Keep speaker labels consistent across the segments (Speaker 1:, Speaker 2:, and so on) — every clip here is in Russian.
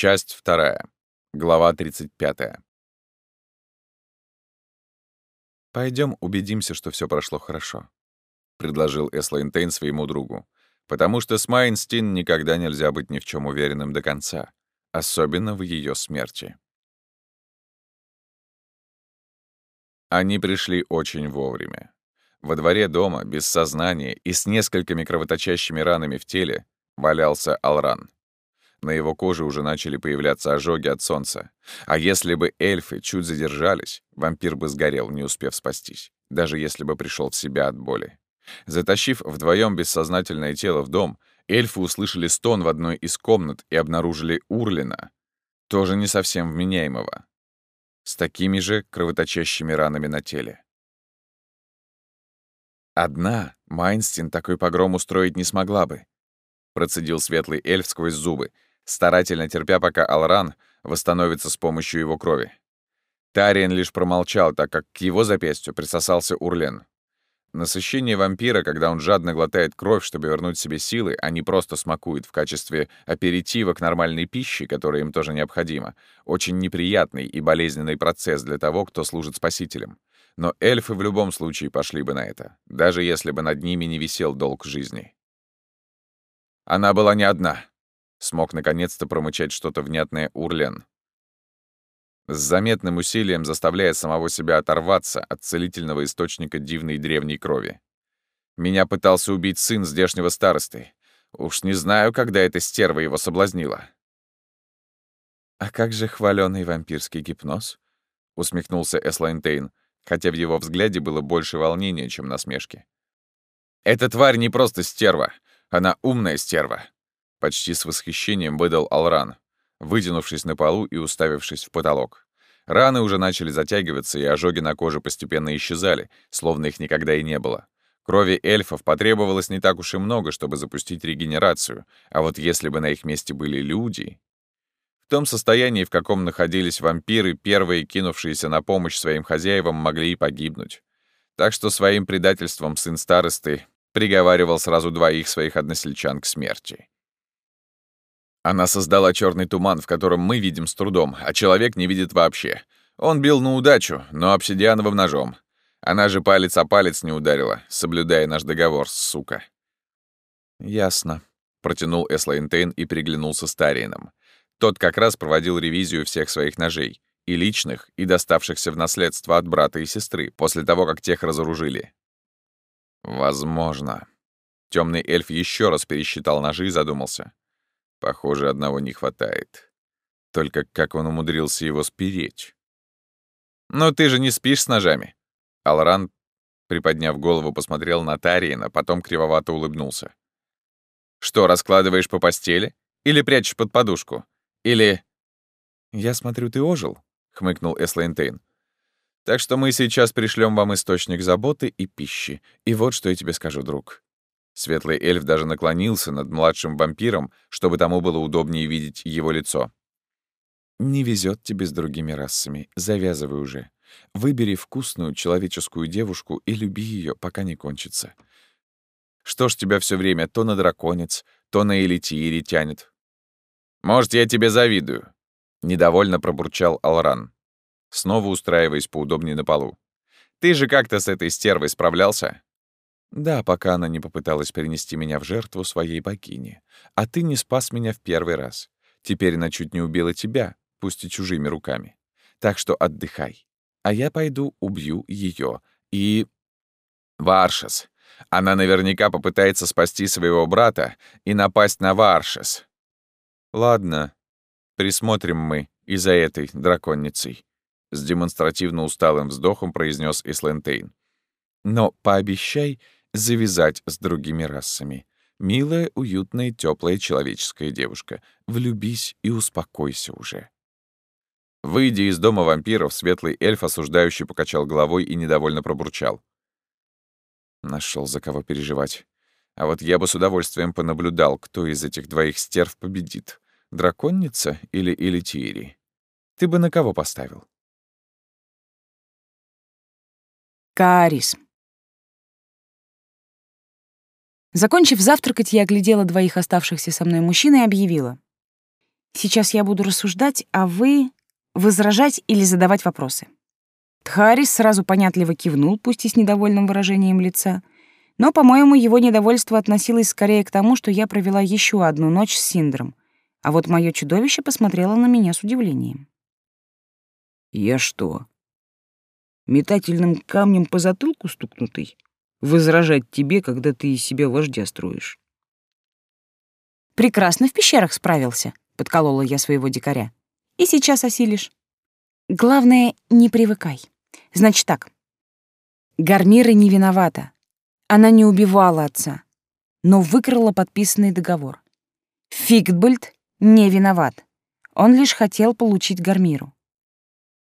Speaker 1: Часть вторая. Глава 35. Пойдем убедимся, что все прошло хорошо», — предложил Эслейнтейн своему другу. «Потому что с Майнстин никогда нельзя быть ни в чем уверенным до конца, особенно в ее смерти». Они пришли очень вовремя. Во дворе дома, без сознания и с несколькими кровоточащими ранами в теле, валялся Алран. На его коже уже начали появляться ожоги от солнца. А если бы эльфы чуть задержались, вампир бы сгорел, не успев спастись, даже если бы пришел в себя от боли. Затащив вдвоем бессознательное тело в дом, эльфы услышали стон в одной из комнат и обнаружили Урлина, тоже не совсем вменяемого, с такими же кровоточащими ранами на теле. Одна Майнстин такой погром устроить не смогла бы, процедил светлый эльф сквозь зубы, старательно терпя, пока Алран восстановится с помощью его крови. Тариен лишь промолчал, так как к его запястью присосался Урлен. Насыщение вампира, когда он жадно глотает кровь, чтобы вернуть себе силы, а не просто смакует в качестве аперитива к нормальной пище, которая им тоже необходима, очень неприятный и болезненный процесс для того, кто служит спасителем. Но эльфы в любом случае пошли бы на это, даже если бы над ними не висел долг жизни. Она была не одна. Смог наконец-то промычать что-то внятное Урлен. С заметным усилием заставляя самого себя оторваться от целительного источника дивной древней крови. Меня пытался убить сын здешнего старосты. Уж не знаю, когда эта стерва его соблазнила. «А как же хваленый вампирский гипноз?» — усмехнулся Эслайнтейн, хотя в его взгляде было больше волнения, чем насмешки. «Эта тварь не просто стерва, она умная стерва. Почти с восхищением выдал Алран, вытянувшись на полу и уставившись в потолок. Раны уже начали затягиваться, и ожоги на коже постепенно исчезали, словно их никогда и не было. Крови эльфов потребовалось не так уж и много, чтобы запустить регенерацию, а вот если бы на их месте были люди... В том состоянии, в каком находились вампиры, первые, кинувшиеся на помощь своим хозяевам, могли и погибнуть. Так что своим предательством сын старосты приговаривал сразу двоих своих односельчан к смерти. Она создала черный туман, в котором мы видим с трудом, а человек не видит вообще. Он бил на удачу, но обсидиановым ножом. Она же палец о палец не ударила, соблюдая наш договор, сука. «Ясно», — протянул Эслайнтейн и переглянулся с Тариеном. Тот как раз проводил ревизию всех своих ножей, и личных, и доставшихся в наследство от брата и сестры, после того, как тех разоружили. «Возможно». Темный эльф еще раз пересчитал ножи и задумался. Похоже, одного не хватает. Только как он умудрился его спереть? «Но ты же не спишь с ножами!» Алран, приподняв голову, посмотрел на Тариена, потом кривовато улыбнулся. «Что, раскладываешь по постели? Или прячешь под подушку? Или...» «Я смотрю, ты ожил», — хмыкнул Эслейнтейн. «Так что мы сейчас пришлем вам источник заботы и пищи. И вот что я тебе скажу, друг. Светлый эльф даже наклонился над младшим вампиром, чтобы тому было удобнее видеть его лицо. «Не везет тебе с другими расами. Завязывай уже. Выбери вкусную человеческую девушку и люби ее, пока не кончится. Что ж тебя все время то на драконец, то на элитиире тянет?» «Может, я тебе завидую?» — недовольно пробурчал Алран, снова устраиваясь поудобнее на полу. «Ты же как-то с этой стервой справлялся?» Да, пока она не попыталась перенести меня в жертву своей богини. А ты не спас меня в первый раз. Теперь она чуть не убила тебя, пусть и чужими руками. Так что отдыхай. А я пойду убью ее и... Варшес. Она наверняка попытается спасти своего брата и напасть на Варшес. Ладно, присмотрим мы и за этой драконницей. С демонстративно усталым вздохом произнес Ислентейн. Но пообещай завязать с другими расами. Милая, уютная, теплая человеческая девушка, влюбись и успокойся уже. Выйдя из дома вампиров, светлый эльф осуждающий покачал головой и недовольно пробурчал. Нашел за кого переживать. А вот я бы с удовольствием понаблюдал, кто из этих двоих стерв победит. Драконница или Элитири? Ты бы на кого поставил?
Speaker 2: Каарис. Закончив завтракать, я оглядела двоих оставшихся со мной мужчин и объявила. Сейчас я буду рассуждать, а вы — возражать или задавать вопросы. Тхарис сразу понятливо кивнул, пусть и с недовольным выражением лица, но, по-моему, его недовольство относилось скорее к тому, что я провела еще одну ночь с Синдром, а вот мое чудовище посмотрело на меня с удивлением.
Speaker 3: «Я что, метательным камнем по затылку стукнутый? Возражать тебе, когда ты из себя вождя строишь?»
Speaker 2: «Прекрасно в пещерах справился», — подколола я своего дикаря. «И сейчас осилишь. Главное, не привыкай. Значит так. Гармира не виновата. Она не убивала отца, но выкрала подписанный договор. Фигтбольд не виноват. Он лишь хотел получить Гармиру.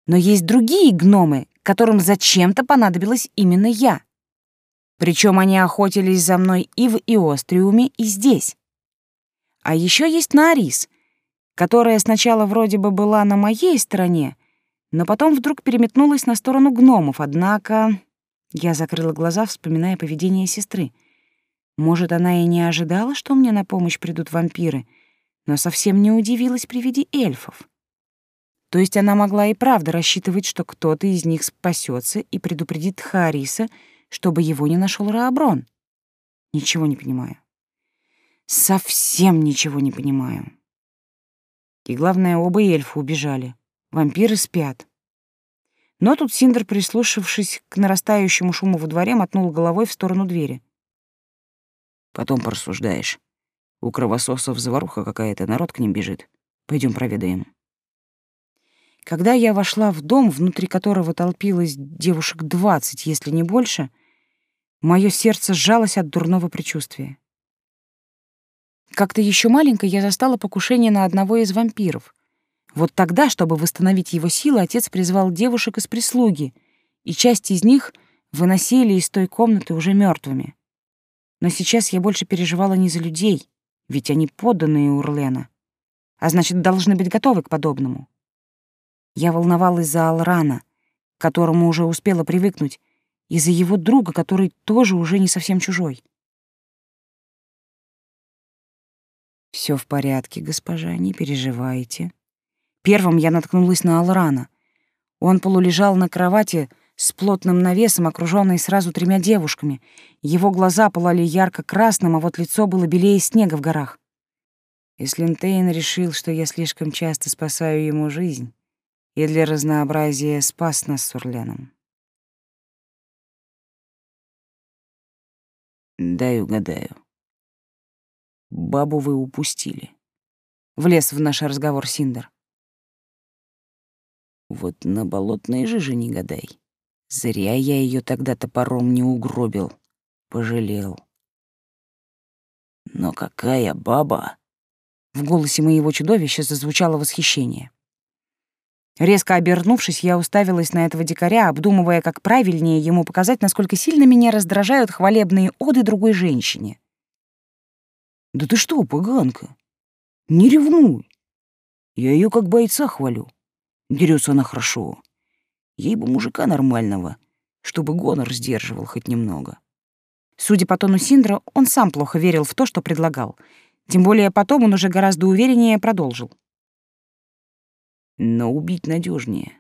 Speaker 2: Но есть другие гномы, которым зачем-то понадобилась именно я. Причем они охотились за мной и в Иостриуме, и здесь. А еще есть Нарис, которая сначала вроде бы была на моей стороне, но потом вдруг переметнулась на сторону гномов, однако... Я закрыла глаза, вспоминая поведение сестры. Может, она и не ожидала, что мне на помощь придут вампиры, но совсем не удивилась при виде эльфов. То есть она могла и правда рассчитывать, что кто-то из них спасется и предупредит Хариса, чтобы его не нашел Рааброн. Ничего не понимаю. Совсем ничего не понимаю. И главное, оба эльфа убежали. Вампиры спят. Но тут Синдер, прислушавшись к нарастающему шуму во дворе, мотнул головой в сторону двери.
Speaker 3: Потом порассуждаешь. У кровососов заваруха какая-то, народ к ним бежит. Пойдем проведаем.
Speaker 2: Когда я вошла в дом, внутри которого толпилось девушек двадцать, если не больше, мое сердце сжалось от дурного предчувствия. Как-то еще маленькой я застала покушение на одного из вампиров. Вот тогда, чтобы восстановить его силы, отец призвал девушек из прислуги, и часть из них выносили из той комнаты уже мертвыми. Но сейчас я больше переживала не за людей, ведь они подданные Урлена, а значит, должны быть готовы к подобному. Я волновалась за Алрана, к которому уже успела привыкнуть, и за его друга, который тоже уже не совсем чужой. Все в порядке, госпожа, не переживайте. Первым я наткнулась на Алрана. Он полулежал на кровати с плотным навесом, окружённый сразу тремя девушками. Его глаза пылали ярко-красным, а вот лицо было белее снега в горах. Ислинтейн решил, что я слишком часто спасаю ему жизнь, и для разнообразия спас нас с Урленом.
Speaker 3: Дай угадаю. Бабу вы упустили.
Speaker 2: Влез в наш разговор Синдер.
Speaker 3: Вот на болотной жиже не гадай. Зря я ее тогда топором не угробил. Пожалел. Но какая баба!
Speaker 2: В голосе моего чудовища зазвучало восхищение. Резко обернувшись, я уставилась на этого дикаря, обдумывая, как правильнее ему показать, насколько сильно меня раздражают хвалебные оды другой женщине.
Speaker 3: «Да ты что, поганка? Не ревнуй. Я ее как бойца хвалю. Дерется она хорошо. Ей бы мужика нормального, чтобы гонор сдерживал хоть немного.
Speaker 2: Судя по тону Синдра, он сам плохо верил в то, что предлагал. Тем более потом он уже гораздо увереннее продолжил.
Speaker 3: Но убить надежнее,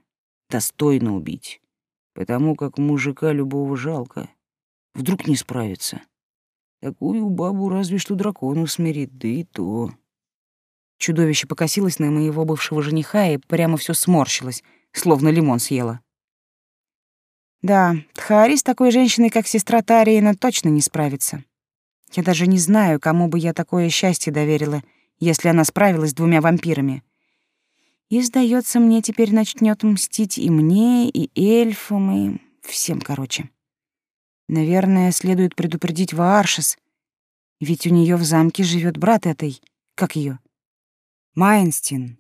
Speaker 3: достойно убить, потому как мужика любого жалко. Вдруг не справится. Такую бабу разве что дракону смирит, да и то.
Speaker 2: Чудовище покосилось на моего бывшего жениха и прямо все сморщилось, словно лимон съело. Да, Тхари с такой женщиной, как сестра Тариена, точно не справится. Я даже не знаю, кому бы я такое счастье доверила, если она справилась с двумя вампирами. И, сдается мне, теперь начнет мстить и мне, и эльфам, и всем, короче. Наверное, следует предупредить Вааршес, ведь у нее в замке живет брат этой, как ее, Майнстин.